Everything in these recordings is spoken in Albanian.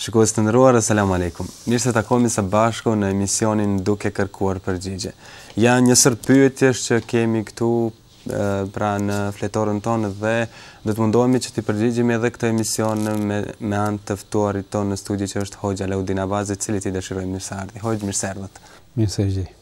Shikues të nderuar, asalamu alejkum. Mirë se takohemi së bashku në emisionin Duke kërkuar përgjigje. Janë një sërë pyetjesh që kemi këtu pra në fletoren tonë dhe do të mundohemi që t'i përgjigjemi edhe këtë emision me me anë të ftuarit tonë në studio që është Hoxha Laudin Abazi, të cilit i dëshiroj mirëseardhje. Hoxhë, mirë se erdhët. Mirë se ju gjeta.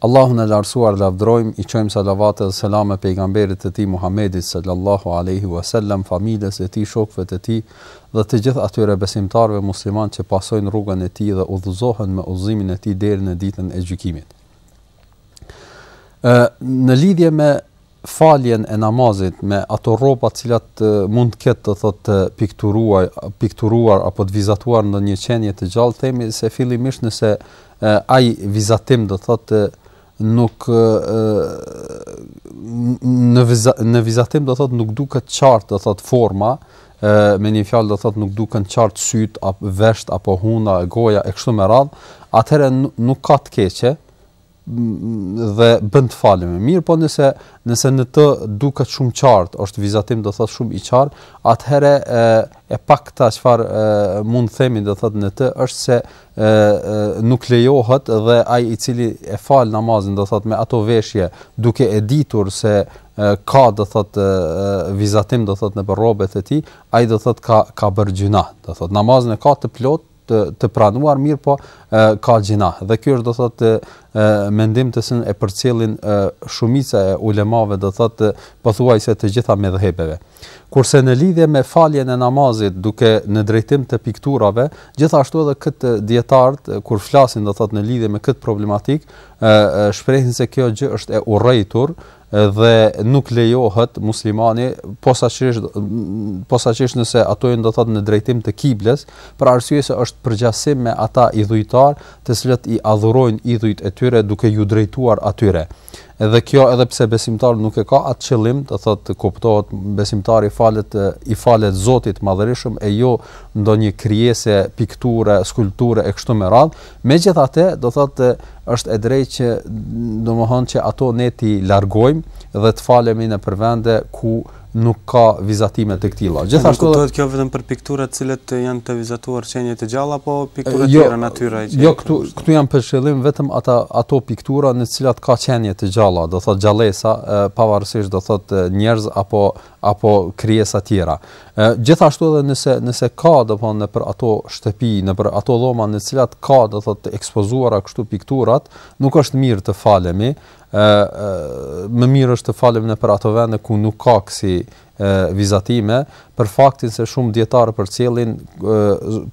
Allahun e Lartësuar lavdërojmë, i çojmë salavate dhe selame pejgamberit të tij Muhammedit sallallahu alaihi wasallam, familjes së tij, shokëve të tij dhe të gjithë atyre besimtarëve muslimanë që pasojnë rrugën e tij dhe udhëzohen me udhëzimin e tij deri në ditën e gjykimit. Ë në lidhje me faljen e namazit me ato rroba të cilat mund të ketë do thotë të pikturuar pikturuar apo të vizatuar ndonjë qenie të gjallë themi se fillimisht nëse ai vizatim do thotë nuk në viza, në vizatim do thotë nuk duket qartë do thotë forma me një fjalë do thotë nuk duken qartë sytë apo veshët apo hunda e goja e kështu me radhë atëherë nuk ka të keqe dhe bën të falemi. Mirëpo nëse nëse në të duket shumë qartë, është vizatim do thotë shumë i qartë, atëherë e e pakta çfarë mund të themi do thotë në të është se e, e nuk lejohet dhe ai i cili e fal namazin do thotë me ato veshje duke e ditur se e, ka do thotë vizatim do thotë në rrobet e tij, ai do thotë ka ka bërë gjynah, do thotë namazin e ka të plotë të të pranuar mirëpo e, ka gjynah dhe ky është do thotë mendim të cilin e përcjellin shumica e ulemave do thotë pothuajse të gjitha medhhebeve kurse në lidhje me faljen e namazit duke në drejtim të pikturave, gjithashtu edhe këtë dijetarët kur flasin do thotë në lidhje me këtë problematikë, ë shprehin se kjo gjë është e urrejtur dhe nuk lejohet muslimani posaçërisht posaçërisht nëse ato janë do thotë në drejtim të kibles, për arsye se është përngjasim me ata idhujtarë, të cilët i adhurojnë idhujt e tyre duke iu drejtuar atyre. Edhe kjo edhe pse besimtari nuk e ka atë qëllim, do thotë kuptohet besimtari falet i falet Zotit madhërishëm e jo ndonjë krijese, pikture, skulpture e kështu me radhë, Megjithatë, do thotë është e drejtë që domethënë që ato ne t'i largojmë dhe të falemi nëpër vende ku nuk ka vizatime të këtilla. Gjithashtu do të kjo vetëm për pikturat të cilat janë të vizatuar qenie të gjalla apo piktura jo, tjera natyra e Jo, këtu këtu janë për qëllim vetëm ata ato piktura në të cilat ka qenie të gjalla, do thotë gjallesa, pavarësisht do thotë njerëz apo apo krijesa tjera. Ë gjithashtu edhe nëse nëse ka do të thonë nëpër ato shtëpi, nëpër ato dhoma në të cilat ka do të thotë të ekspozuara kështu pikturat, nuk është mirë të falemi, ë më mirë është të falemi nëpër ato vende ku nuk ka kësi vizatime për faktin se shumë dijetarë përcjellin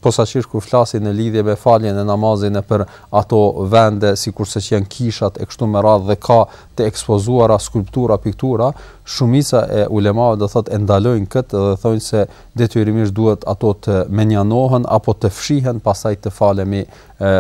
posaçërisht kur flasin në lidhje me faljen e namazit nëpër ato vende sikurse që janë kishat e kështu me radhë dhe ka të ekspozuara skulptura piktura shumica e ulemave do thotë e ndalojnë këtë dhe thonë se detyrimisht duhet ato të mënjanohen apo të fshihen pastaj të falemi e,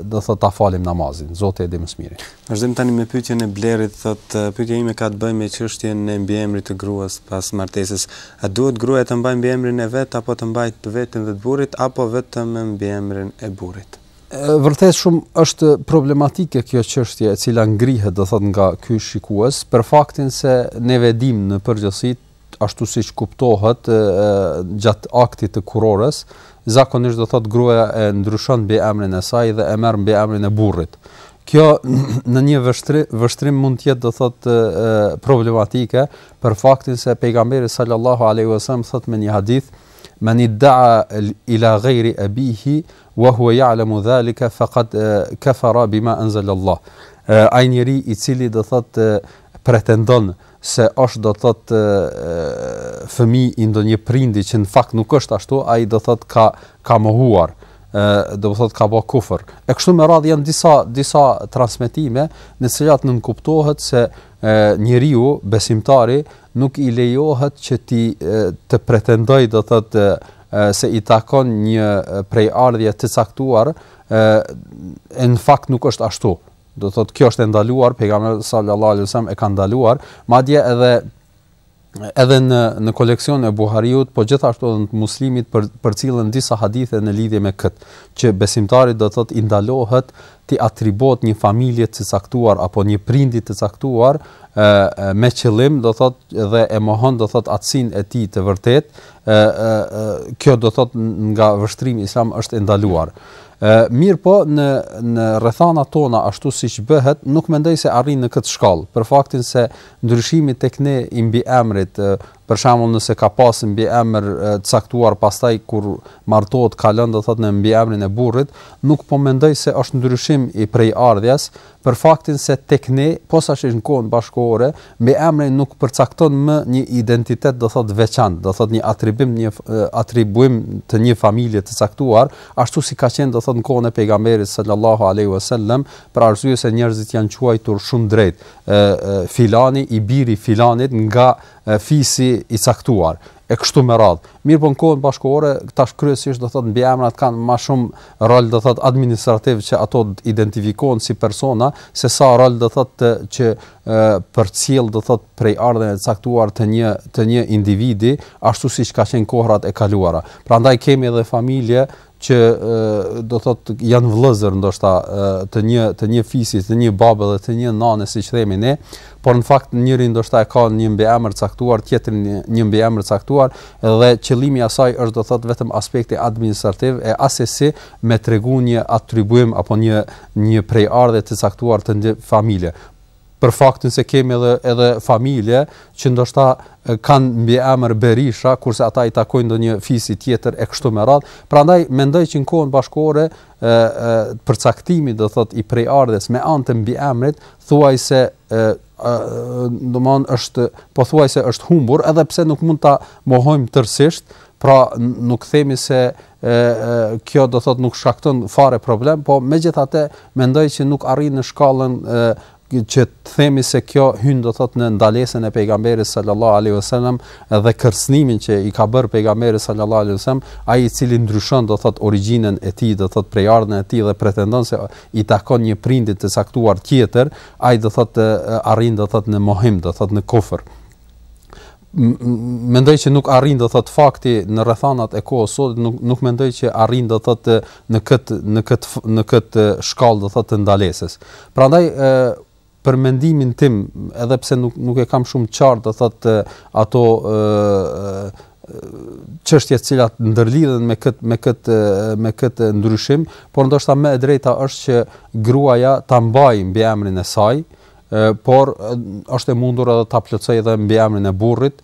do thotë ta falim namazin zoti e di më së miri vazhdojmë tani me pyetjen e Blerit thotë pyetja ime ka të bëjë me çështjen e mbiemrit të gruas pas martesës a duhet gruaja të mbajë mbiemrin e vet apo të mbajë të vetin dhe të burrit apo vetëm mbiemrin e burrit Vërtet shumë është problematike kjo çështje e cila ngrihet do thot nga ky shikues për faktin se ne ve dimë në përgjithësi ashtu siç kuptohet gjatë aktit të kurorës zakonisht do thot gruaja e ndryshon mbiemrin e saj dhe e merr mbiemrin e burrit. Kjo në një vështrim, vështrim mund të jetë do thot problematike për faktin se pejgamberi sallallahu alaihi wasallam thot me një hadith Men idda'a ila ghayri abihi wa huwa ya'lamu dhalika faqad kafara bima anzala Allah. Ai njeri i cili do thot pretendon se është do thot fëmijë i ndonjë prindi që në fakt nuk është ashtu, ai do thot ka ka mohuar do thot ka ba kufër. E kështu me radhë janë disa disa transmetime në të cilat nënkuptohet se njeriu besimtari Nuk i lejohet që të të pretendojë, do të thotë, se i takon një prejardhje të caktuar, e në fakt nuk është ashtu. Do thotë kjo është e ndaluar, pejgamberi sallallahu alajhi wasallam e ka ndaluar, madje edhe edhe në në koleksionin e Buhariut, po gjithashtu edhe të Muslimit për përcillen disa hadithe në lidhje me këtë, që besimtarit do thotë i ndalohet t'i atribuohet një familje të caktuar apo një prindi të caktuar me qëllim do thot dhe e mohon do thot atësinë e tij të vërtetë ë kjo do thot nga vështrimi islam është e ndaluar ë mirëpo në në rrethana tona ashtu siç bëhet nuk mendoj se arrin në këtë shkallë për faktin se ndryshimi tek ne i mbiemrit Për shembull nëse ka pas mbiemër të caktuar pastaj kur martohet kalon do thotë në mbiemrin e burrit, nuk po mendoj se është ndryshim i prejardhjes, për faktin se tek ne, posaçërisht në kohën bashkëkohore, mbiemri nuk përcakton më një identitet do thotë të veçantë, do thotë një atribim një atribuim të një familje të caktuar, ashtu si ka qenë do thotë në kohën e pejgamberit sallallahu alejhi wasallam, për arsye se njerëzit janë quajtur shumë drejt, filani i biri i filanit nga fisi i caktuar e kështu me radhë. Mirëpo në kohën bashkëkohore tash kryesisht do thotë mbiemrat kanë më shumë rol do thotë administrativ që ato identifikohen si persona se sa rol do thotë që përcjell do thotë prejardhjen e caktuar të një të një individi ashtu siç ka qenë kohrat e kaluara. Prandaj kemi edhe familje që do thotë janë vëllëzër ndoshta të një të një fisi, të një babe dhe të një nane siç themi ne, por në fakt njëri ndoshta e ka një mbiemër caktuar, tjetri një, një mbiemër caktuar dhe qëllimi i asaj është do thotë vetëm aspekti administrativ e asesi me tregu një atribuim apo një një prejardhje të caktuar të një familje. për faktin se kemi edhe edhe familje që ndoshta kanë mbiemër Berisha, kurse ata i takojnë ndonjë fisi tjetër e kështu me radhë. Prandaj mendoj që në kohën bashkëkohore ë ë përcaktimi do thot i prejardhjes me anë të mbiemrit thuajse ë domethënë është pothuajse është humbur edhe pse nuk mund ta mohojmë tërësisht, pra nuk themi se kjo do thot nuk shkakton fare problem, po megjithatë mendoj që nuk arrin në shkallën që të themi se kjo hyn do thot në ndalesën e pejgamberit sallallahu alaihi wasallam dhe kërcënimin që i ka bërë pejgamberi sallallahu alaihi wasallam, ai i cili ndryshon do thot origjinën e tij, do thot prejardhjen e tij dhe pretendon se i takon një prindit të caktuar tjetër, ai do thot arrin do thot në mohim, do thot në kufër. mendoj që nuk arrin do thot fakti në rrethanat e kohës sodit nuk nuk mendoj që arrin do thot në kët në kët në kët shkallë do thot të ndalesës. Prandaj ë për mendimin tim, edhe pse nuk nuk e kam shumë qartë do thot ato ë çështje të cilat ndërlidhen me kët me kët me kët ndryshim, por ndoshta më e drejta është që gruaja ta mbajë mbiemrin e saj, por është e mundur edhe ta plotësojë edhe mbiemrin e burrit,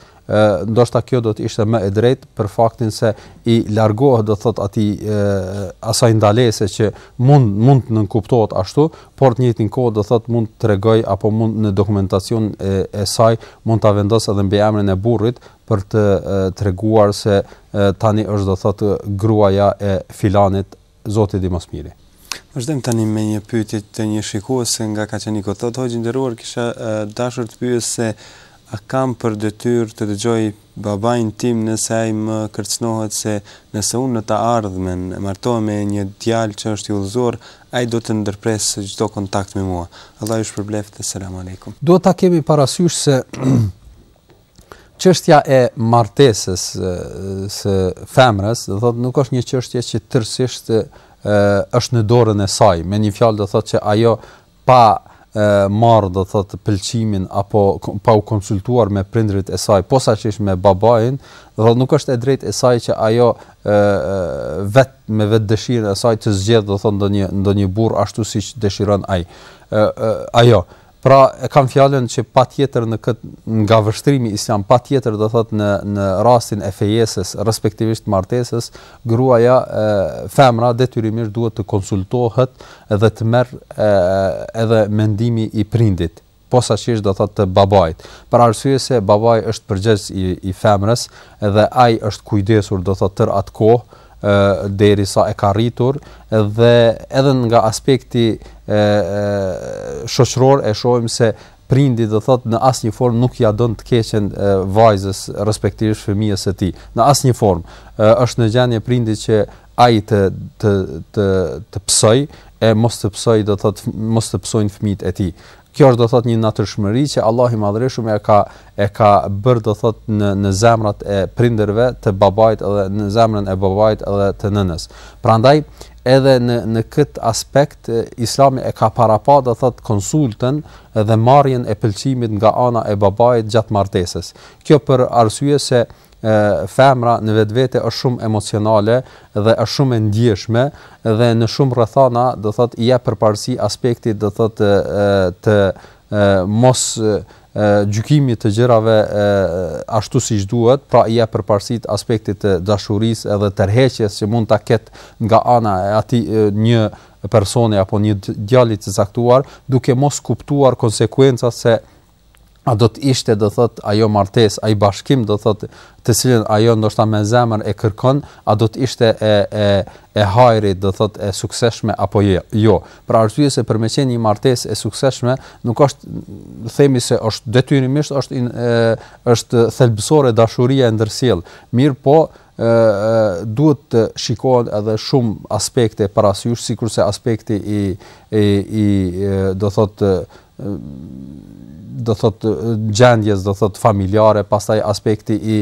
ndoshta kjo do të ishte më e drejtë për faktin se i largohet do thot aty asaj ndalese që mund mund të nënkuptohet ashtu, por të njëjtin kohë do thot mund të tregojë apo mund në dokumentacionin e, e saj mund ta vendosë edhe mbiemrin e burrit për të treguar se tani është do thot gruaja e filanit Zoti di më së miri. Vazhdojmë tani me një pyetje të një shikueseje nga Kaçaniku. Thotë hoxhë i nderuar, kisha dashur të pyes se a kam për detyrë të dëgjoj babain tim nëse ai më kërcënohet se nëse unë në të ardhmen martohem me një djalë që është i udhëzuar, ai do të ndërpresë çdo kontakt me mua. Allah ju shpërbleftë. Selam alejkum. Duhet ta kemi parasysh se Çështja e martesës së femrës, do thotë nuk është një çështje që tërësisht është në dorën e saj. Me një fjalë do thotë që ajo pa marrë do thotë pëlqimin apo pa u konsultuar me prindërit e saj, posaçërisht me babain, do thotë nuk është e drejtë e saj që ajo vetë me vetë dëshirën e saj të zgjedhë do thotë ndonjë ndonjë burrë ashtu siç dëshiron ai. Ajo Pra e kam fjalën që patjetër në këtë nga vështrimi islam patjetër do thotë në në rastin e fejesës respektivisht martesës gruaja e, femra detyrimisht duhet të konsultohet dhe të merret edhe mendimi i prindit posaçërisht do thotë të babait. Për arsye se babai është përgjegjës i, i femrës dhe ai është kujdesur do thotë tërë atë kohë derisa e ka rritur dhe edhe nga aspekti e shoqëror e shohim se prindi do thotë në asnjë formë nuk ia don të keqen vajzës respektivisht fëmijës së tij në asnjë formë është në gjendje prindi që ai të të të të pësojë e mos të pësojë do thotë mos të pësojnë fëmijët e tij Kjo është do thotë një natyrshmëri që Allahu i Madhërishëm e ka e ka bërë do thotë në në zemrat e prindërve të babait dhe në zemrën e babait dhe të nënës. Prandaj edhe në në këtë aspekt Islami e ka parapa do thotë konsultën dhe marrjen e pëlqimit nga ana e babait gjatë martesës. Kjo për arsye se femra në vetvete është shumë emocionale dhe është shumë e ndjeshme dhe në shumë rrethana do thotë i jep përparësi aspektit do thotë të, të mosgjykimit të gjërave ashtu siç duhet, pra i jep përparësi aspektit të dashurisë edhe tërheqjes që mund ta ketë nga ana e atij një personi apo një djali të caktuar, duke mos kuptuar konsekuencat se a do të ishte do thotë ajo martesë, ai bashkim do thotë të cilën ajo ndoshta me zemër e kërkon, a do të ishte e e e hajrit do thotë e suksesshme apo jo. Për arsye se për me qenë një martesë e suksesshme, nuk është themi se është detyrimisht është in, e, është thelbësore dashuria e ndërsjellë. Mirëpo, duhet të shikohen edhe shumë aspekte parasysh sikurse aspekti i i i do thotë do thotë gjendjes do thotë familjare pastaj aspekti i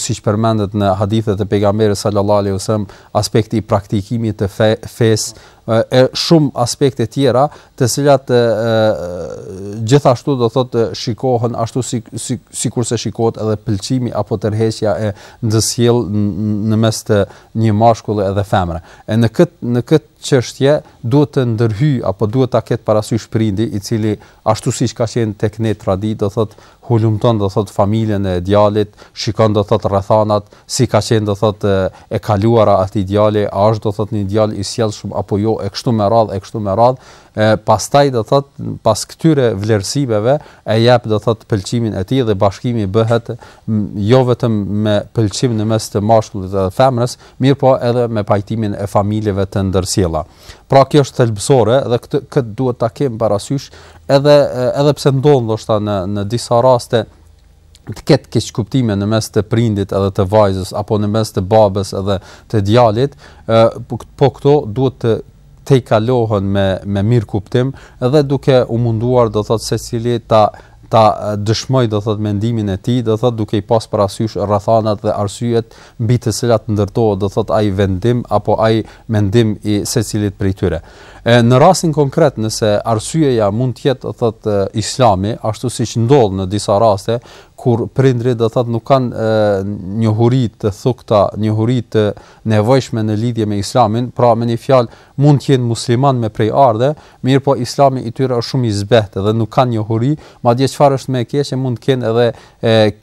siç përmendet në hadithet e pejgamberit sallallahu alaihi wasallam aspekti i praktikimit të fe, fesë e shumë aspekte tjera të cilat e, gjithashtu do thotë shikohen ashtu si si sikurse shikohet edhe pëlqimi apo tërheqja e ndërsjellë në mes të një mashkulli edhe femre e në këtë në këtë çështje duhet të ndërhyjë apo duhet ta ketë parasysh prindi i cili ashtu siç ka qenë tek ne traditë do thotë hulumton do thotë familjen e djalit, shikon do thotë rrethanat, si ka qenë do thotë e kaluara e atij djali, a është do thotë një djalë i sjellshëm apo jo e kështu me radhë e kështu me radhë, e pastaj do thotë pas këtyre vlerësimeve e jep do thotë pëlqimin e tij dhe bashkimi bëhet jo vetëm me pëlqim në mes të mashkullit dhe femrës, mirëpo edhe me pajtimin e familjeve të ndërsjella. Pra kjo është thelbësore dhe këtë kët duhet ta kemi parasysh edhe edhe pse ndodh ndoshta në në disa raste të ketë keqkuptime në mes të prindit edhe të vajzës apo në mes të babës edhe të djalit, ë po këto duhet të tejkalohen me me mirëkuptim dhe duke u munduar do thotë secili ta ta dëshmojë do thot mendimin e tij do thot duke i pas parasysh rrethanat dhe arsyet mbi të cilat ndërtohet do thot ai vendim apo ai mendim i secilit prej tyre e në rastin konkret nëse arsyeja mund të jetë do thot islami ashtu siç ndodh në disa raste kur prindrit do thot nuk kanë njohuri të thukta njohuri të nevojshme në lidhje me Islamin, pra me një fjalë mund të jenë muslimanë me prejardhje, mirëpo Islami i tyre është shumë i zbehtë dhe nuk kanë njohuri, madje çfarë është më e keqe mund të kenë edhe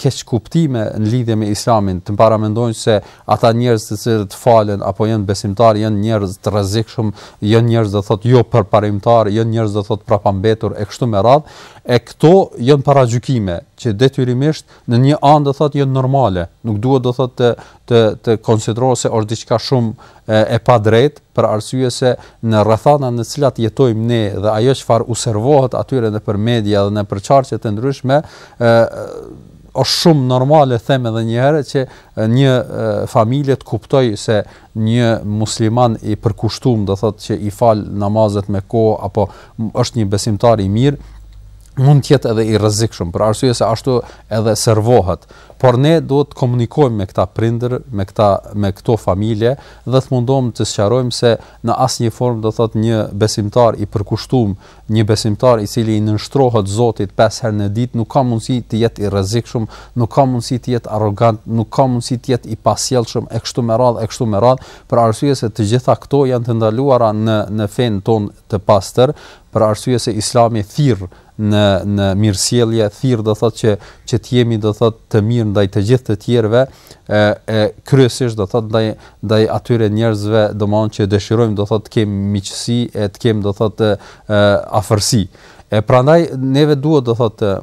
keqkuptime në lidhje me Islamin, të paramendojnë se ata njerëz të cilët falen apo janë besimtarë janë njerëz të rrezikshëm, janë njerëz do thotë jo përparimtarë, janë njerëz do thotë prapambetur e kështu me radhë, e këto janë paragjykime që detyrimisht në një anë do thotë janë normale, nuk duhet do thotë të të të konsiderohet se është diçka shumë e, e padrejtë për arsye se në rrethanat në të cilat jetojmë ne dhe ajo çfarë u servohet atyre nëpër media dhe nëpër qarqe të ndryshme, ë është shumë normale them edhe një herë që një familje të kuptojë se një musliman i përkushtuar do thotë që i fal namazet me kohë apo është një besimtar i mirë mund të jetë edhe i rrezikshëm për arsye se ashtu edhe servohet. Por ne duhet të komunikojmë me këta prindër, me këta me këto familje dhe të mundohemi të sqarojmë se në asnjë formë do thot një besimtar i përkushtuar, një besimtar i cili i nënshtrohet Zotit 5 herë në ditë nuk ka mundësi të jetë i rrezikshëm, nuk ka mundësi të jetë arrogant, nuk ka mundësi të jetë i pasjellshëm e kështu me radhë e kështu me radhë, për arsye se të gjitha këto janë të ndaluara në në fenë tonë të pastër, për arsye se Islami thërret në në mirësjellje, thërret do thotë që që të jemi do thotë të mirë ndaj të gjithë të tjerëve, e, e kryesisht do thotë ndaj ndaj atyre njerëzve, domethënë që dëshirojmë do thotë të kemi miqësi e të kemi do thotë afërsi. E prandaj neve duhet do thotë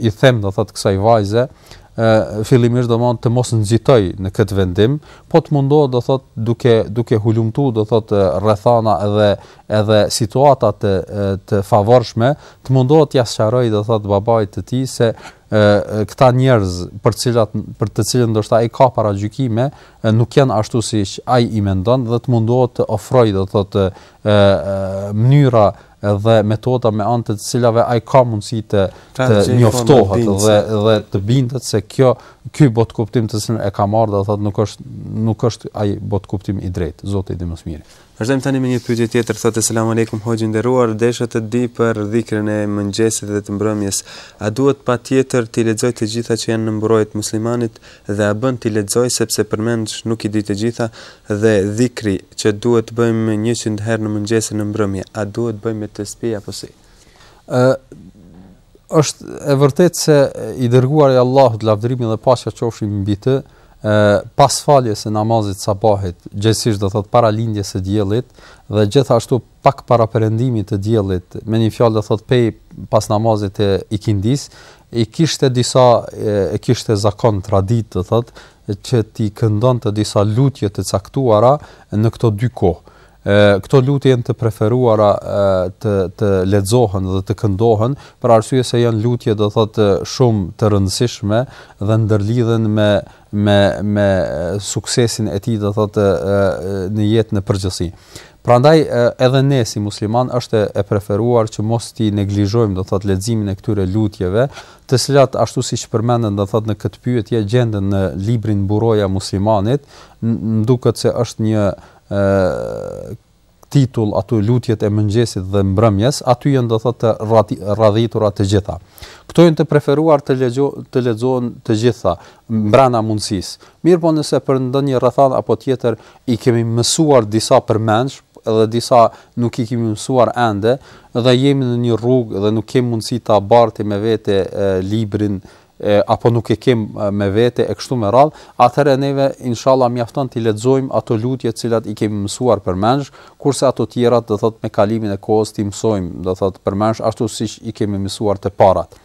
i them do thotë kësaj vajze, fillimisht do thotë të mos nxitojë në këtë vendim, po të mundohet do thot duke duke hulumtu do thot rrethana edhe edhe situata të të favorshme, të mundohet t'ia sqarojë, do thotë babait të tij se ë këta njerëz për të cilat për të cilët ndoshta ai ka paragjykime, nuk janë ashtu siç ai i mendon dhe të mundohet të ofrojë, do thotë ë mënyra dhe metoda me anë të të cilave ai ka mundësi të pra, të njoftohet dhe dhe të bindet se kjo ky botëkuptim të cilin e ka marrë, do thotë nuk është nuk është ai botëkuptim i drejtë, Zoti e di më së miri. Vazhdojmë tani me një pyetje tjetër, thotë selam aleikum hoxhë i nderuar, desha të di për dhikrin e mëngjesit dhe të mbrëmjes. A duhet patjetër t'i lexoj të gjitha që janë në mburojë të muslimanit dhe a bën t'i lexoj sepse përmendsh nuk i di të gjitha dhe dhikri që duhet të bëjmë 100 herë në mëngjes e në mbrëmje, a duhet bëjmë me tespi apo si? Ë Është e vërtetë se i dërguari i Allahut lavdërimi dhe paqja qofshin mbi të, pas faljes së namazit sabahit, gjithsesi do thot para lindjes së diellit dhe gjithashtu pak para perëndimit të diellit, me një fjalë do thot prej pas namazit të ikindisë, i kishte disa e kishte zakon traditë do thot që t'i këndonte disa lutje të caktuara në këto dy kohë E, këto lutje janë të preferuara e, të, të lexohen dhe të këndohen, për arsye se janë lutje do thotë shumë të rëndësishme dhe ndërlidhen me, me, me suksesin e tij do thotë në jetë në përgjithësi. Prandaj edhe ne si musliman është e preferuar që mos t'i neglizhojmë do thot leximin e këtyre lutjeve, të cilat ashtu siç përmenden do thot në këtë pyetje gjenden në librin Mburoja e muslimanit, duket se është një e, titull ato lutjet e mëngjesit dhe mbrëmjes, aty janë do thotë të radhitura të gjitha. Këto janë të preferuar të lexo të lexohen të gjitha mbrenda mundësisë. Mirëpo nëse për ndonjë rrethanë apo tjetër i kemi mësuar disa përmendsh, edhe disa nuk i kemi mësuar ende dhe jemi në ndonjë rrugë dhe nuk kemi mundësi ta bartim me vete e, librin e apo nuk e kem me vete e kështu me radhë, atëherë neve inshallah mjafton t'i lexojmë ato lutje të cilat i kemi mësuar përmendsh, kurse ato të tjerat do thot me kalimin e kohës t'i mësojmë, do thot përmendsh ashtu siç i kemi mësuar të parat.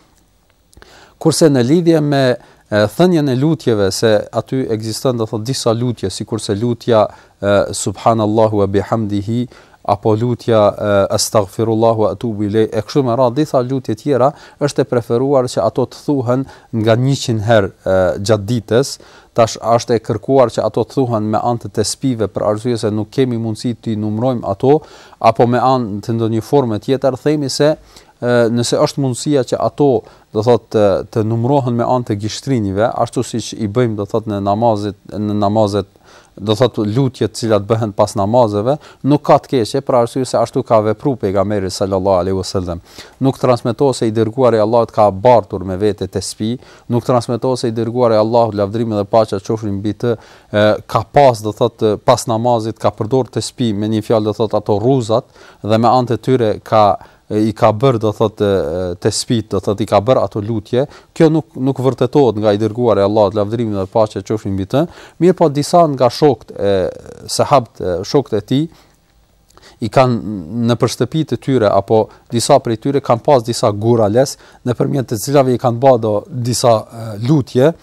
Kurse në lidhje me thënien e lutjeve se aty ekziston do thot disa lutje sikurse lutja Subhanallahu wa bihamdihi apo lutja astaghfirullah wa atubu ilay e kështu me radhë disa lutje tjera është e preferuar që ato të thuhen nga 100 herë gjatë ditës tash është e kërkuar që ato të thuhen me anë të tespihve për arsye se nuk kemi mundësi t'i numrojmë ato apo me anë të ndonjë forme tjetër themi se nëse është mundësia që ato do thot të, të numrohen me anë të gishtrinjve ashtu siç i bëjmë do thot në namazet në namazet do thot lutjet të cilat bëhen pas namazeve nuk ka të keqe për arsye se ashtu ka vepru pejgamberi sallallahu alaihi wasallam nuk transmetohet se i dërguari i Allahut ka bartur me vete tespih nuk transmetohet se i dërguari i Allahut lavdrimi dhe paqja qofshin mbi të e, ka pas do thot pas namazit ka përdor tespih me një fjalë do thot ato rruzat dhe me anë të tyre ka i ka bërë do thotë tespiht do thotë i ka bërë ato lutje kjo nuk nuk vërtetohet nga i dërguari i Allahut lavdërimi dhe paqja qofshin mbi të mirëpo disa nga shokët e sahabët shokët e tij i kanë nëpër shtëpitë e tyre apo disa prej tyre kanë pas disa guraleca nëpërmjet të cilave i kanë ba do disa lutje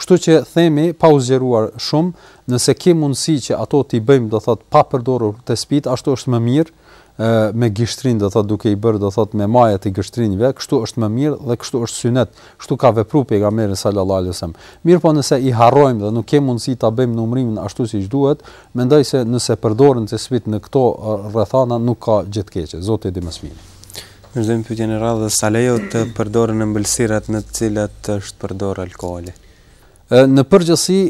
kështu që themi pa u zgjeruar shumë nëse ke mundësi që ato t'i bëjmë do thot pa përdorur tespiht ashtu është më mirë e, me gishtrinj, do thot duke i bërë, do thot me maja të gishtrinjve, kështu është më mirë dhe kështu është synet, kështu ka vepruar pejgamberi sallallahu alaihi wasallam. Mirpo nëse i harrojmë dhe nuk kemi mundësi ta bëjmë numrimin ashtu siç duhet, mendoj se nëse përdoren tespiht në këto rrethana nuk ka gjë të keqe. Zoti e di më së miri. Vazhdojmë pyetjen e radhës, a lejohet të përdoren ëmbëlsirat në të cilat është përdor alkooli? Në përgjithësi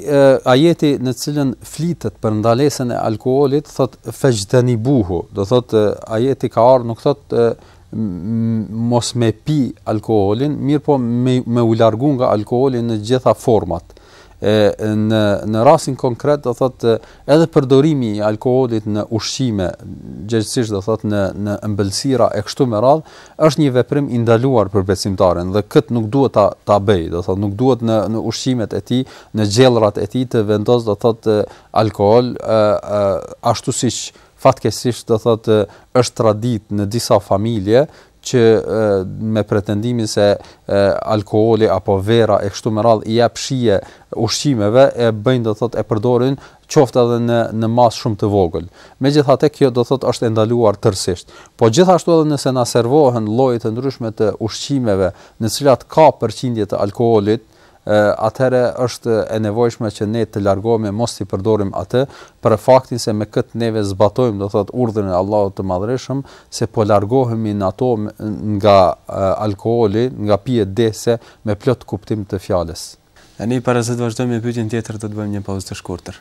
ajeti në të cilën flitet për ndalesën e alkoolit thotë fexhtenibuhu, do thotë ajeti ka ardhur nuk thotë mos me pi alkoolin, mirëpo me, me u largu nga alkooli në gjitha format. E, në, në rastin konkret, do thotë, Edhe përdorimi i alkoolit në ushqime, gjegjësisht do thotë në në ëmbëlsira e kështu me radhë, është një veprim i ndaluar për besimtarin dhe këtë nuk duhet ta ta bëjë, do thotë nuk duhet në në ushqimet e tij, në gjellrat e tij të vendosë do thotë alkool, ë ë ashtu siç fatkeqësisht do thotë është traditë në disa familje që me pretendimin se alkooli apo vera e kështu me radhë i jap shije ushqimeve e bëjnë do thotë e përdorin qoftë edhe në në masë shumë të vogël. Megjithatë kjo do thotë është e ndaluar tërësisht. Po gjithashtu edhe nëse na servohen lloje të ndryshme të ushqimeve në të cilat ka përqindje të alkoolit, atëherë është e nevojshme që ne të largohemi mos t'i përdorim atë për faktin se me këtë neve zbatojmë do thot urdhrin e Allahut të Madhërishëm se po largohemi në ato nga alkooli, nga pijet dehëse me plot kuptim të fjalës. Tani para se të vazhdojmë me pyetjen tjetër do të bëjmë një pauzë të shkurtër.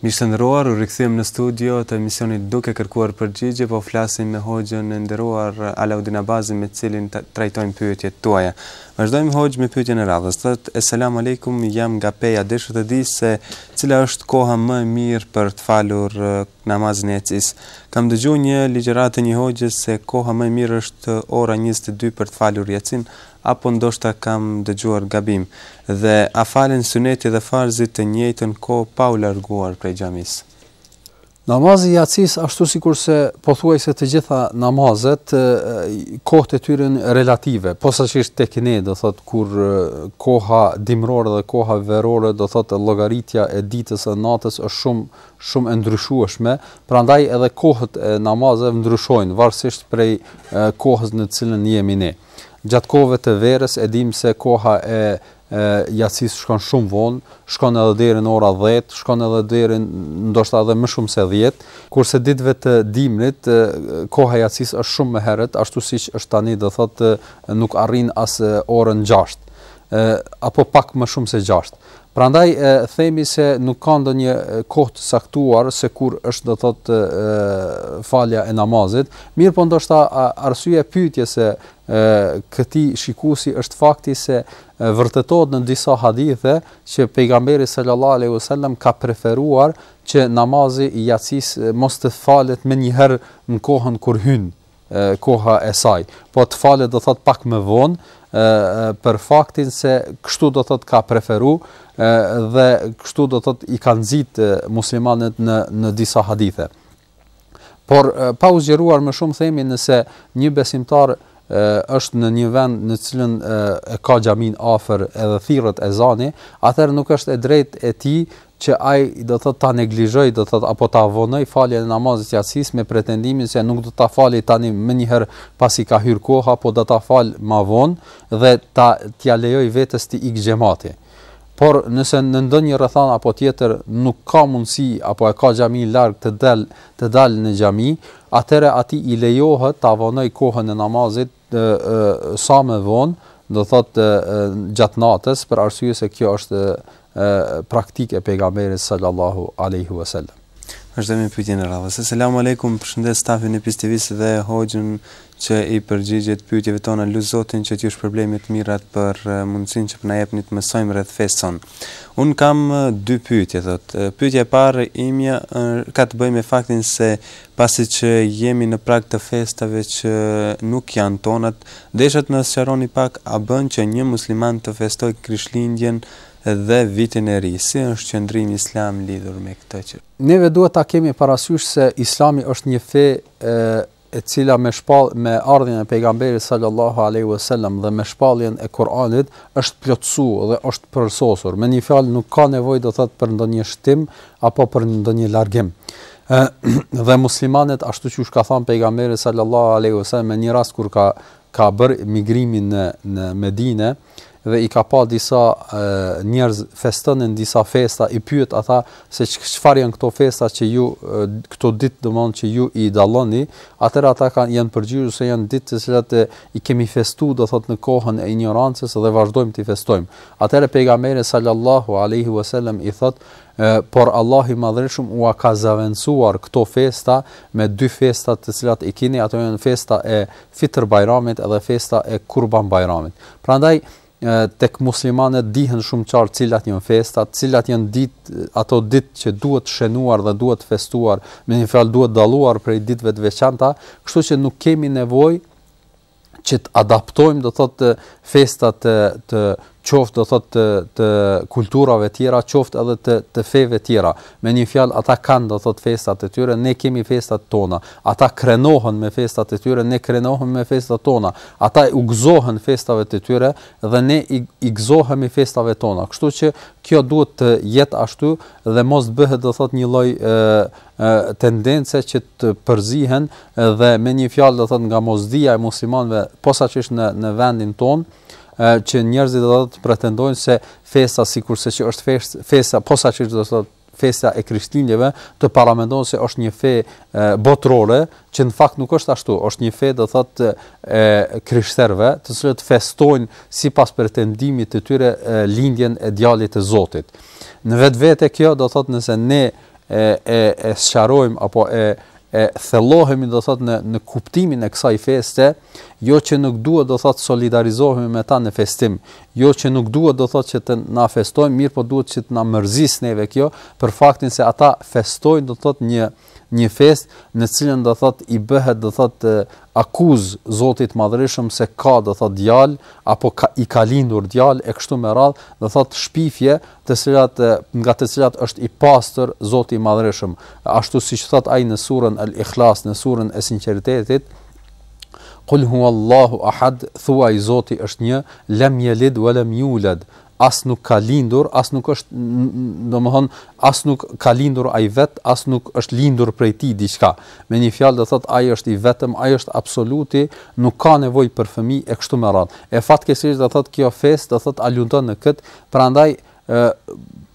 Miq të nderuar, u rikthyem në studio të emisionit duke kërkuar përgjigje, po flasim me hoxhën e nderuar Alaudin Abazi me të cilin trajtojmë pyetjet tuaja. Vazhdojmë hoxhë me pyetjen e radhës. Thotë, Eselamu Alejkum, jam nga Peja, desha të di se cila është koha më e mirë për të falur Namazin e Jacisë. Kam dëgju një ligjëratë të një hoxhës se koha më e mirë është ora njëzet e dy për të falur Jacinë, apo ndoshta kam dëgjuar gabim. Dhe a falen Syneti dhe Farzi të njëjtën kohë pa u larguar prej xhamisë? Namazi i Jacisë ashtu sikurse pothuajse të gjitha namazet kohët e tyre janë relative, posaçërisht tek ne do thotë kur koha dimrore dhe koha verore do thotë llogaritja e ditës dhe natës është shumë shumë e ndryshueshme, prandaj edhe kohët e namazeve ndryshojnë varësisht prej kohës në të cilën jemi ne. Gjatë kohëve të verës e dimë se koha e jacisë shkon shumë vonë, shkon edhe deri në ora 10, shkon edhe deri ndoshta edhe më shumë se 10, kurse ditëve të dimrit koha e jacisë është shumë më herët, ashtu siç është tani do thotë nuk arrin as orën 6 apo pak më shumë se 6. Prandaj themi se nuk ka ndonjë kohë të caktuar se kur është do thotë falja e namazit, mirëpo ndoshta arsyeja e pyetjes së këtij shikuesi është fakti se vërtetohet në disa hadithe që pejgamberi sallallahu alaihi wasallam ka preferuar që namazi i jacisë mos të falet menjëherë në kohën kur hyn koha e saj. Po të falet do thotë pak më vonë, ë për faktin se kështu do thotë ka preferu ë dhe kështu do thotë i ka nxit muslimanët në në disa hadithe. Por pa u zgjeruar më shumë themi nëse një besimtar ë është në një vend në cilën e ka xhaminë afër edhe thirret ezani, atëherë nuk është e drejtë e tij që ai do të thotë ta neglizhojë, do të thotë apo ta vonojë faljen e namazit të jacisë me pretendimin se nuk do ta fali tani menjëherë pasi ka hyrë koha, po do ta fal më vonë dhe ta t'ia lejojë vetes t'i ikë xhemati. Por nëse në ndonjë rrethanë apo tjetër nuk ka mundësi apo e ka xhaminë larg të dalë të dalë në xhami, atëherë atij i lejohet ta vonojë kohën e namazit sa më vonë, do thotë gjatë natës për arsye se kjo është praktikë e pejgamberit sallallahu alaihi wasallam. Vazhdojmë me pyetjen e radhës. Selam aleikum, përshëndes stafin e Peace TV-së dhe hoxhën që i përgjigjet pyetjeve tona. Lus Zotin që t'ju shpërblejë me të mirat për mundësinë që po na jepni të mësojmë rreth fesë sonë. Unë kam dy pyetje thotë. Pyetja e parë imja ka të bëjë me faktin se Pasi që jemi në prag të festave që nuk janë tonat, desha të na sqaroni pak a bën që një musliman të festojë Krishtlindjen dhe Vitin e Ri? Si është qëndrimi islam lidhur me këtë që. Neve duhet ta kemi parasysh se Islami është një fe e e cila me shpall me ardhjen e pejgamberit sallallahu alaihi wasallam dhe me shpalljen e Kur'anit është plotësuar dhe është përsosur. Me një fjalë nuk ka nevojë do thotë për ndonjë shtim apo për ndonjë largim. E, dhe muslimanet, ashtu që ka thanë pejgamberi sallallahu aleyhi wasallam me një rast kur ka, ka bërë migrimin në, në Medine, dhe i ka pa disa e, njerëz festonin disa festa, i pyet ata se çfarë janë këto festa që ju e, këto ditë domon që ju i dalloni, atëherë ata kanë janë përgjigjur se janë ditë të cilat e, i kemi festuar do thotë në kohën e injorancës dhe vazhdojmë t'i festojmë. Atëherë pejgamberi sallallahu alaihi wasallam i thotë por Allahu i Madhërishëm ua ka zavendësuar këto festa me dy festa të cilat i kini, ato janë festa e Fitër Bajramit edhe festa e Kurban Bajramit. Prandaj tek muslimanët dihen shumë qartë cilat janë festat, cilat janë ditë, ato ditë që duhet shënuar dhe duhet festuar, me një fjalë duhet dalluar prej ditëve të veçanta, kështu që nuk kemi nevojë që të adaptojmë do thotë festa të të qoftë do thotë të, të kulturave tjera, qoftë edhe të të feve tjera. Me një fjalë ata kanë do thotë festat e tyre, ne kemi festat tona. Ata krenohen me festat e tyre, ne krenohemi me festat tona. Ata u gëzohen festave të tyre dhe ne i, i gëzohemi festave tona. Kështu që kjo duhet të jetë ashtu dhe mos bëhet do thotë një lloj tendence që të përzihen dhe me një fjalë do thotë nga mosdija e muslimanëve posaçërisht në në vendin tonë që njerëzit do të pretendojnë se festa sikurse që është festa festa posaçërisht do thotë festa e Krishtlindjeve të paramendon se është një fe botërore që në fakt nuk është ashtu është një fe do thotë e krishterëve të cilët festojnë sipas pretendimit të tyre lindjen e djalit të Zotit në vetvete kjo do thotë nëse ne e e e sqarojmë apo e e thellohemi do thot në në kuptimin e kësaj feste, jo që nuk duhet do thot solidarizohemi me ta në festim, jo që nuk duhet do thot që të na festojmë, mirëpo duhet që të na mërzisë neve kjo për faktin se ata festojnë do thot një një festë në cilën do thot i bëhet do thot akuzë Zotit të Madhërishëm se ka do thot djalë apo ka, i ka lindur djalë e kështu me radhë, do thot shpifje të cilat nga të cilat është i pastër Zoti i Madhëreshëm, ashtu siç thot ai në surën Al-Ikhlas, në surën e sinqeritetit, Qul huwallahu ahad, thuaj Zoti është një, lem yalid wa lem yulad, as nuk ka lindur, as nuk është, domthon, as nuk ka lindur ai vet, as nuk është lindur prej tij diçka. Me një fjalë do thot ai është i vetëm, ai është absoluti, nuk ka nevojë për fëmijë e kështu me radhë. E fatkeqësisht do thot kjo fest do thot aludon në kët, Prandaj ë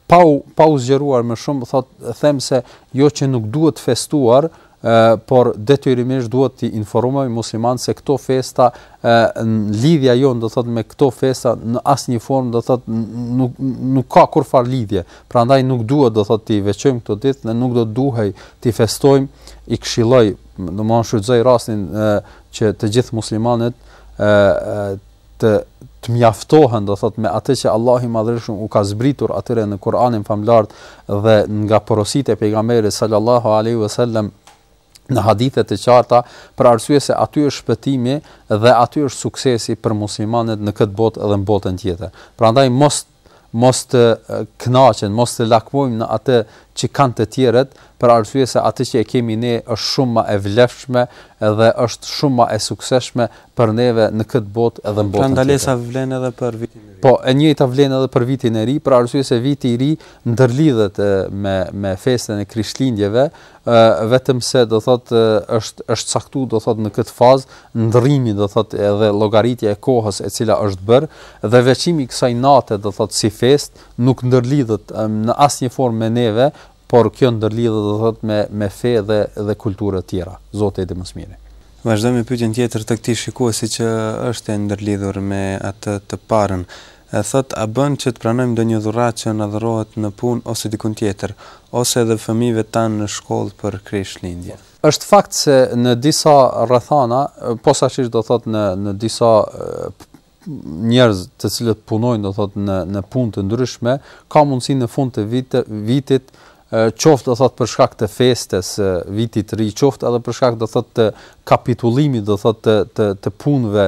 pa u pa u zgjeruar më shumë thot them se jo që nuk duhet festuar ë por detyrimisht duhet t'i informojmë muslimanët se këto festa ë lidhja jon do thot me këto festa në asnjë formë do thot nuk nuk ka kurfar lidhje prandaj nuk duhet do thot t'i veçojmë këto ditë dhe nuk do duhej t'i festojmë i këshilloj domthon shfrytëzoj rastin ë që të gjithë muslimanët ë të të mjaftohen do thot me atë që Allahu i Madhërishëm u ka zbritur atyre në Kur'anin famëlartë dhe nga porositë e pejgamberit sallallahu alaihi wasallam në hadithe të qarta për arsye se aty është shpëtimi dhe aty është suksesi për muslimanët në këtë botë dhe në botën tjetër. Prandaj mos mos të kënaqen, mos të lakmojmë në atë që kanë të tjerët, për arsye se atë që e kemi ne është shumë më e vlefshme dhe është shumë më e suksesshme për neve në këtë botë edhe në botën tjetër. Ndalesa vlen edhe për vitin e ri. Po, e njëjta vlen edhe për vitin e ri, për arsye se viti i ri ndërlidhet me me festën e Krishtlindjeve vetëm se do thotë është është caktuar do thotë në këtë fazë ndrrimi do thotë edhe llogaritja e kohës e cila është bërë dhe veçimi i kësaj nate do thotë si festë nuk ndërlidhet në asnjë formë me neve, por kjo ndërlidhet do thotë me me fe dhe dhe kultura të tjera. Zoti e di më së miri. Vazhdojmë me pyetjen tjetër të këtij shikuesi që është e ndërlidhur me atë të parën. E thotë a bën që të pranojmë ndonjë dhuratë që na dhurohet në punë ose dikund tjetër, ose edhe fëmijëve tanë në shkollë për Krishtlindje. Është fakt se në disa rrethana, posaçërisht do thotë në në disa njerëz të cilët punojnë do thotë në në punë të ndryshme, ka mundësi në fund të vitit qoftë do thotë për shkak të festës së vitit të ri, qoftë edhe për shkak do thotë të kapitullimit do thotë të të të punëve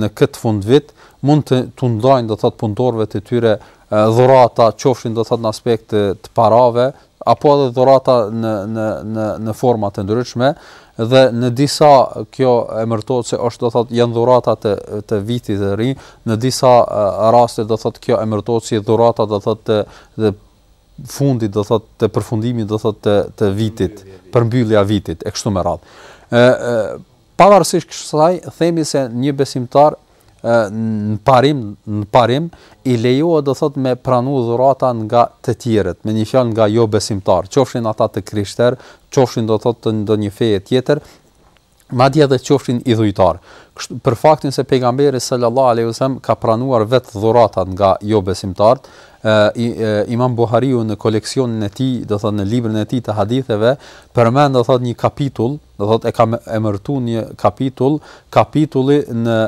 në këtë fundvit, mund t'u ndajnë do thotë punëtorëve të tyre dhurata, qofshin do thotë në aspekt të parave apo edhe dhurata në në në në forma të ndryshme dhe në disa kjo emërtohet se është do thotë janë dhurata të të vitit të ri, në disa raste do thotë kjo emërtohet si dhurata do thotë të fundit do thotë të përfundimit do thotë të vitit, përmbyllja e vitit e kështu me radhë. Ë pavarësisht kësaj themi se një besimtar në parim në parim i lejohet do thot me pranu dhurata nga të tjerët, me një fjalë nga jo besimtar, qofshin ata të krishterë, qofshin do thotë ndonjë feje tjetër, madje edhe qofshin idhujtarë, kështu për faktin se pejgamberi sallallahu alaihi wasallam ka pranuar vet dhuratat nga jo besimtarët, Imam Buhariu në koleksionin e tij, do thotë në librin e tij të haditheve, përmend do thotë një kapitull, do thotë e ka emërtuar një kapitull, kapitulli në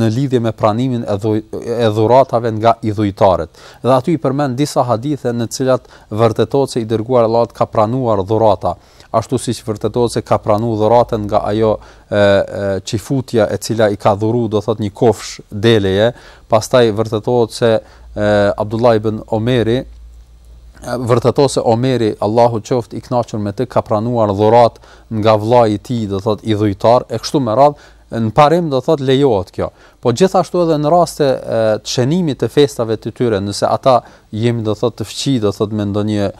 në lidhje me pranimin e dhuj, e dhuratave nga idhujtarët. Dhe aty i përmend disa hadithe në të cilat vërtetohet se i dërguari i Allahut ka pranuar dhurata. ashtu siç vërtetohet se ka pranu dhuratën nga ajo e, e çifutja e cila i ka dhuru, do thot një kofshë deleje, pastaj vërtetohet se e, Abdullah ibn Omeri vërteton se Omeri Allahu qoftë i kënaqur me të ka pranuar dhurat nga vllai i tij, do thot idhujtar e kështu me radh, në parim do thot lejohet kjo. Po gjithashtu edhe në raste të shënimit të festave të tyre, nëse ata jemi do thotë fqi, do thot me ndonjë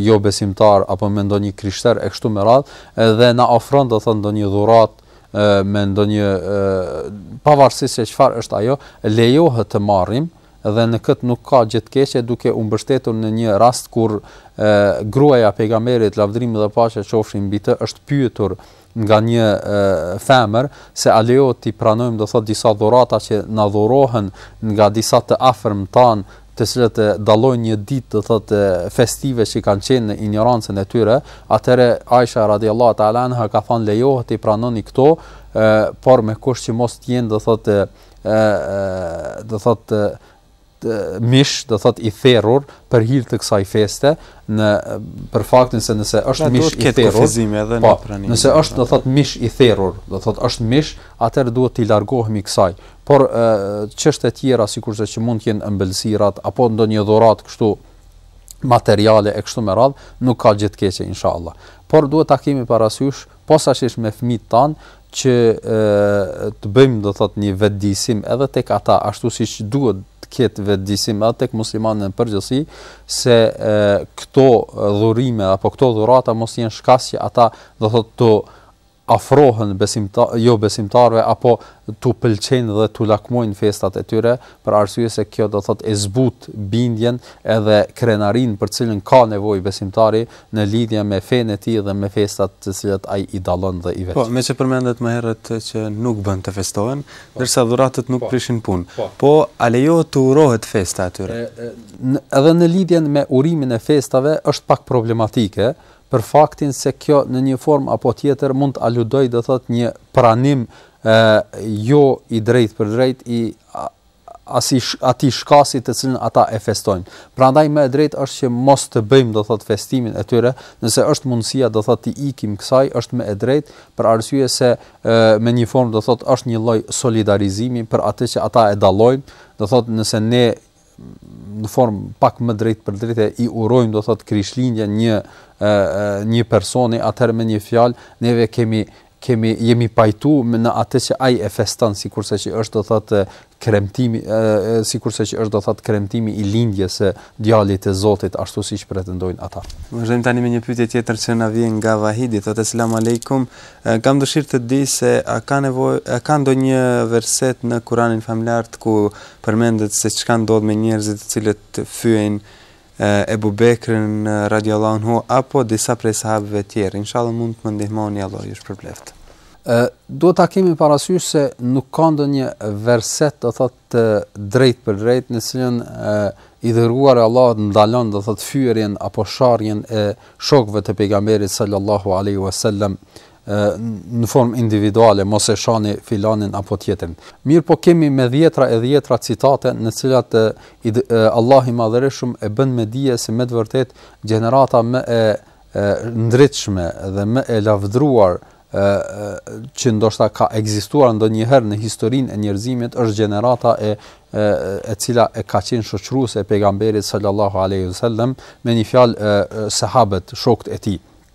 jobesimtar apo me ndonjë krishter e kështu me radhë, edhe na ofron do thotë ndonjë dhuratë me ndonjë pavarësisht se çfarë është ajo, lejohet të marrim dhe në këtë nuk ka gjë të keqe duke u mbështetur në një rast kur e, gruaja e Pejgamberit lavdërimi dhe paqja qofshin mbi të është pyetur nga një femër se a lejohet t'i pranojmë do thot disa dhurata që na dhurohen nga disa të afërm tanë të cilët dallojnë një ditë do thot festive që kanë qenë në injorancën e tyre atëherë Aisha radhiyallahu ta'ala anha ka thanë lejohet t'i pranoni këto por me kusht që mos të jenë do thot do thot mish, do thot i therrur për hir të kësaj feste në për faktin se nëse është pra, mish i therrur, edhe po, në praninë. Nëse është do thot mish i therrur, do thot është mish, atëherë duhet t'i largohemi kësaj. Por çështjet e tjera sikurse që mund të jenë ëmbëlsirat apo ndonjë dhuratë kështu materiale e kështu me radh, nuk ka gjë të keqe inshallah. Por duhet ta kemi parasysh posaçërisht me fëmijët tanë që të bëjmë do thot një vetëdijësim edhe tek ata ashtu siç duhet të ketë vetëdijësim edhe tek muslimanët në përgjithësi se e, këto dhurime apo këto dhurata mos t'jenë shkas që ata do thot t'u afrohen besimta, jo besimtarve apo t'u pëlqejnë dhe t'u lakmojnë festat e tyre për arsye se kjo do thot e zbut bindjen edhe krenarinë për të cilën ka nevojë besimtari në lidhje me fenë e tij dhe me festat të cilat ai i dallon dhe i vet. Po, meqë përmendët më herët që nuk bën të festohen, ndërsa dhuratat nuk prishin punë. Po, a lejohet të urohet festa e atyre? Edhe në lidhje me urimin e festave është pak problematike, për faktin se kjo në një formë apo tjetër mund të aludojë, do të thotë, një pranim ë jo i drejtpërdrejtë i atij shkasi të cilën ata e festojnë. Prandaj më e drejtë është që mos të bëjmë do thotë festimin e tyre, nëse është mundësia do thotë t'i ikim kësaj është më e drejtë për arsye se me një formë do thotë është një lloj solidarizimi për atë që ata e dallojnë, do thotë nëse ne në formë pak më drejtpërdrejtë i urojmë do thotë Krishtlindjen një personi atëherë me një fjalë neve kemi kemi jemi pajtu me në atë që ai e feston sikurse që është do thotë kremtimi sikurse që është do thotë kremtimi i lindjes së djalit të Zotit ashtu siç pretendojnë ata. Vazhdojmë tani me një pyetje tjetër që na vjen nga Vahidi, thotë selam aleikum, kam dëshirë të di se a ka nevojë a ka ndonjë verset në Kur'anin famëlartë ku përmendet se çka ndodh me njerëzit të cilët fyejnë Ebu Bekrin radijallahu anhu apo disa prej sahabëve tjerë. Inshallah mund të më ndihmoni Allahu ju shpërbleftë. Ë duhet ta kemi parasysh se nuk ka ndonjë verset do thotë të drejtpërdrejtë në cilin i dërguari i Allahut ndalon do thotë fyerjen apo sharrjen e shokëve të pejgamberit sallallahu alaihi wasallam në formë individuale, mos e shani filanin apo tjetrin. Mirëpo kemi me dhjetra e dhjetra citate në të cilat Allahu i Madhërishëm e bën me dije se me të vërtetë gjenerata më e ndritshme dhe më e lavdruar që ndoshta ka ekzistuar ndonjëherë në historinë e njerëzimit është gjenerata e e cila e ka qenë shoqëruese e pejgamberit sallallahu alaihi wasallam me një fjalë sahabët shokët e tij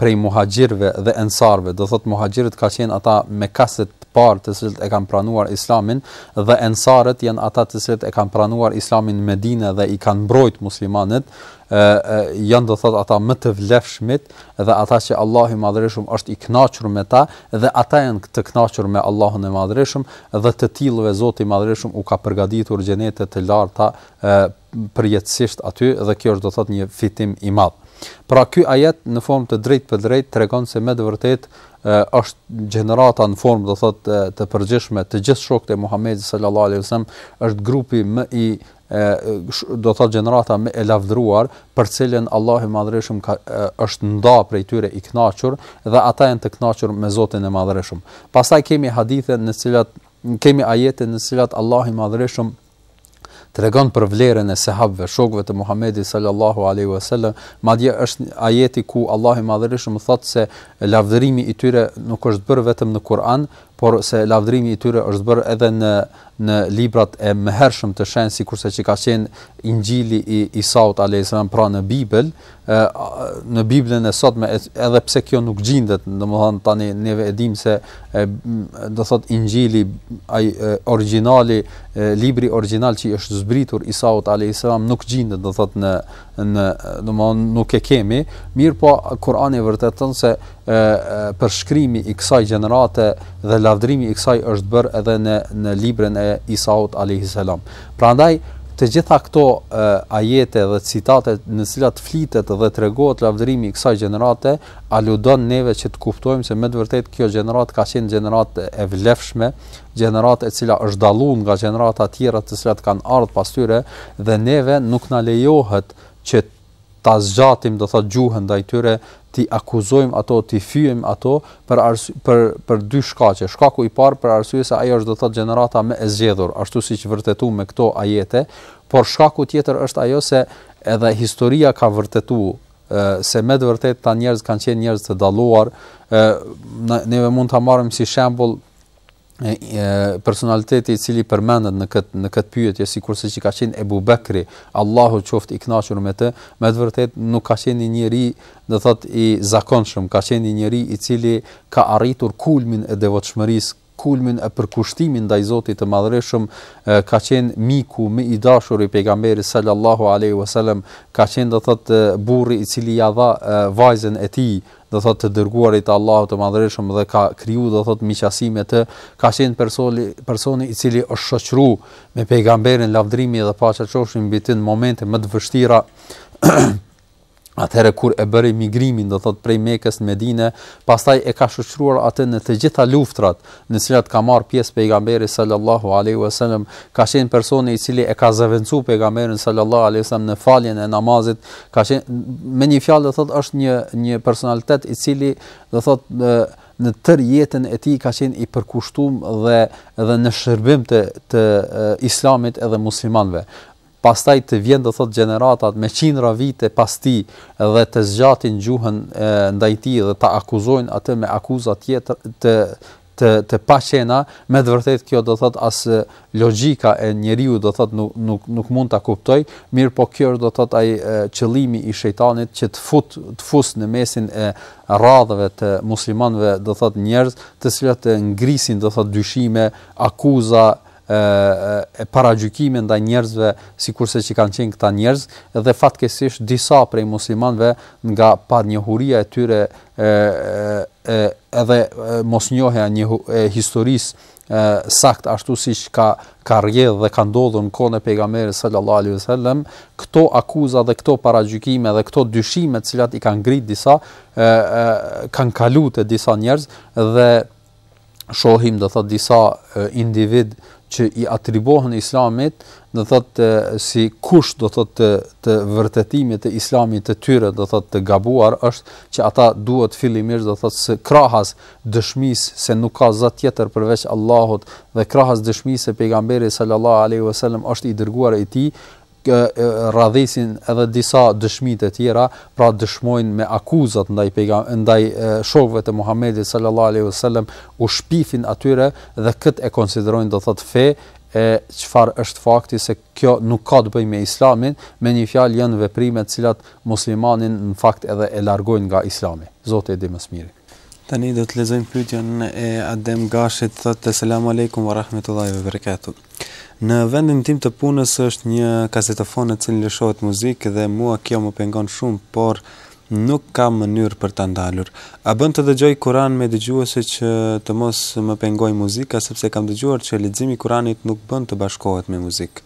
prej muhaxhirëve dhe ensarëve, do thotë muhaxhirët ka qenë ata mekasit e parë të cilët e kanë pranuar Islamin dhe ensarët janë ata të cilët e kanë pranuar Islamin në Medinë dhe i kanë mbrojt muslimanët, ë janë do thotë ata më të vlefshmit dhe ata që Allahu i Madhërishëm është i kënaqur me ta dhe ata janë të kënaqur me Allahun e Madhërishëm dhe të tillëve Zoti i Madhërishëm u ka përgatitur xhenete të larta përjetësisht aty dhe kjo është do të thotë një fitim i madh. Pra ky ajet në formë të drejtpërdrejtë tregon se me të vërtetë është gjenerata në formë do thotë të përgjithshme të gjithë shokët e Muhamedit sallallahu alaihi wasallam është grupi më i do të thotë gjenerata më e lavdëruar për cilën Allahu i madhërishëm është nda prej tyre i kënaqur dhe ata janë të kënaqur me Zotin e madhërishëm. Pastaj kemi hadithe në të cilat kemi ajete në të cilat Allahu i madhërishëm tregon për vlerën e sehabëve, shokëve të Muhamedit sallallahu alaihi wasallam, madje është ajeti ku Allahu i Madhërishëm thotë se lavdërimi i tyre nuk është bërë vetëm në Kur'an, por se lavdërimi i tyre është bërë edhe në në librat e mëhershëm të shenjtë, sikurse që ka qenë Inxhili i Isaut alayhis salam pra në Bibël, e në Biblën e sotme edhe pse kjo nuk gjindet, domethënë tani neve e dimë se e, do thot Inxhili ai origjinali, libri origjinal që është zbritur Isaut alayhis salam nuk gjindet, do thot në në domethënë nuk e kemi, mirëpo Kurani e vërteton se e përshkrimi i kësaj gjenerate dhe lavdërimi i kësaj është bërë edhe në në librin e Isaut alejhi selam. Prandaj të gjitha këto e, ajete dhe citate në cilat flitet dhe tregohet lavdërimi i kësaj gjenerate aludon neve që të kuptojmë se me të vërtetë kjo gjeneratë ka qenë gjeneratë e vlefshme, gjeneratë e cila është dalluar nga gjenerata tjera të cilat kanë ardhur pas tyre dhe neve nuk na lejohet që ta zgjatim do thotë gjuhën ndaj tyre, t'i akuzojmë ato, t'i fyejmë ato për arsye për për dy shkaqe. Shkaku i parë për arsye se ajo është do thotë gjenerata më e zgjedhur, ashtu siç vërtetuam me këto ajete, por shkaku tjetër është ajo se edhe historia ka vërtetuar se me të vërtetë ta njerëz kanë qenë njerëz të dalluar, neve mund ta marrim si shembull personaliteti i cili përmendet në këtë në këtë pyetje sikurse që ka qenë Ebu Bekri, Allahu qoftë i kënaqur me të, me të vërtetë nuk ka qenë një njeri, do thotë i zakonshëm, ka qenë një njeri i cili ka arritur kulmin e devotshmërisë, kulmin e përkushtimit ndaj Zotit të Madhërishëm, ka qenë miku më i dashur i pejgamberit sallallahu alaihi wasallam, ka qenë do thotë burri i cili ia dha vajzën e tij do thotë të dërguarit të Allahut të Madhërishëm dhe ka kriju do thotë miqësi me të, ka qenë personi personi i cili është shoqëru me pejgamberin lavdrimi dhe paqja qofshin mbi të në momente më të vështira. Atëherë kur e bëri migrimin, do thotë prej Mekës në Medinë, pastaj e ka shoqëruar atë në të gjitha luftrat, në cilat ka marrë pjesë pejgamberi sallallahu alejhi ve sellem ka qenë personi i cili e ka zëvendësuar pejgamberin sallallahu alejhi ve sellem në faljen e namazit ka qenë me një fjalë do thotë është një një personalitet i cili do thotë në tërë jetën e tij ka qenë i përkushtuar dhe dhe në shërbim të të islamit edhe muslimanëve pastaj të vjen do thotë gjeneratat me qindra vite pas tij dhe të zgjatin gjuhën ndaj tij dhe ta akuzojnë atë me akuza tjetër të të të paqena me të vërtetë kjo do thotë as logjika e njeriut do thotë nuk nuk nuk mund ta kuptojë mirëpo kjo do thotë ai qëllimi i shejtanit që të fut të fus në mesin e rradhëve të muslimanëve do thotë njerëz të cilat ngrisin do thotë dyshime akuza e paragjykime ndaj njerëzve sikurse që kanë qenë këta njerëz dhe fatkeqësisht disa prej muslimanëve nga panjohuria e tyre e e edhe mosnjohja e një e historisë e sakt ashtu siç ka ka rrjedh dhe ka ndodhur në kohën e pejgamberit sallallahu alaihi wasallam këto akuza dhe këto paragjykime dhe këto dyshime të cilat i kanë ngrit disa e, e kanë kaluar te disa njerëz dhe shohim do thot disa individ që i atribuohen islamit, do thot si kusht do thot të të vërtetimit të islamit te tyre do thot të gabuar është që ata duhet fillimisht do thot se krahas dëshmisë se nuk ka zot tjetër përveç Allahut dhe krahas dëshmisë se pejgamberi sallallahu alaihi wasallam është i dërguar i tij radhisin edhe disa dëshmi të tjera, pra dëshmojnë me akuzat ndaj ndaj shokëve të Muhamedit sallallahu alaihi wasallam, u shpifin atyre dhe këtë e konsiderojnë do thotë fe, e çfarë është fakti se kjo nuk ka të bëjë me islamin, me një fjalë janë veprime të cilat muslimanin në fakt edhe e largojnë nga islami. Zoti e di më së miri. Tani do të lexojmë pyetjen e Adem Gashit, thotë selam aleikum wa rahmetullahi wa barakatuh. Në vendin tim të punës është një kasetofon në të cilin lëshohet muzikë dhe mua kjo më pengon shumë, por nuk kam mënyrë për ta ndalur. A bën të dëgjoj Kur'an me dëgjuese që të mos më pengojë muzika, sepse kam dëgjuar që leximi i Kur'anit nuk bën të bashkohet me muzikë?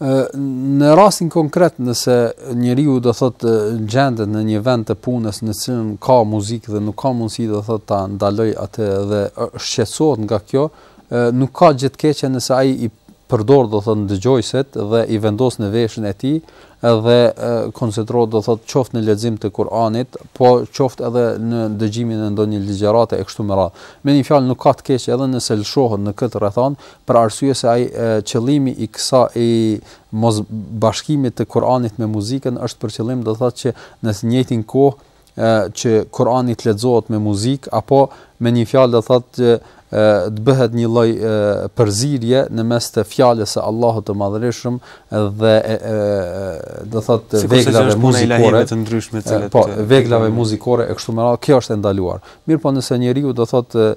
Në rastin konkret, nëse njeriu do thotë gjendet në një vend të punës në të cilin ka muzikë dhe nuk ka mundësi do thotë ta ndalojë atë dhe shqetësohet nga kjo, ë Nuk ka gjë të keqe nëse ai i përdor do të thotë dëgjuesit dhe i vendos në veshët e tij dhe koncentrohet do të thotë qoftë në lexim të Kur'anit, po qoftë edhe në dëgjimin e ndonjë ligjërate e kështu me radhë. Me një fjalë nuk ka të keqe edhe nëse lëshohet në këtë rrethanë, për arsye se ai qëllimi i kësaj i mos bashkimit të Kur'anit me muzikën është për qëllim do të thotë që në të njëjtën kohë ë që Kurani të lexohet me muzikë apo me një fjalë do thotë që të bëhet një lloj përzirje në mes të fjalës së Allahut të Madhërishëm dhe do thotë veglave muzikore të ndryshme të po veglave muzikore e kështu me radhë kjo është e ndaluar mirëpo nëse njeriu do thotë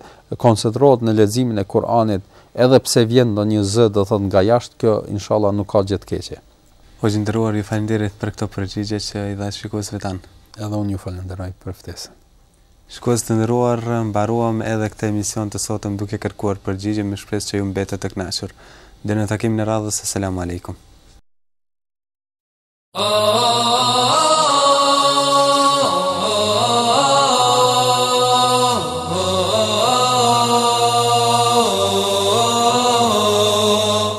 koncentrohet në leximin e Kuranit edhe pse vjen ndonjë zë do thotë nga jashtë kjo inshallah nuk ka gjë të keqe Po i nderuar, ju faleminderit për këto përgjigje që i dhatë shikuesve tanë. Edhe unë ju falënderoj për ftesën. Shikues të nderuar, mbaruam edhe këtë emision të sotëm duke kërkuar përgjigje, me shpresë që ju mbetët të kënaqur. Deri në takimin e radhës, Selam Alejkum. Oh, oh, oh.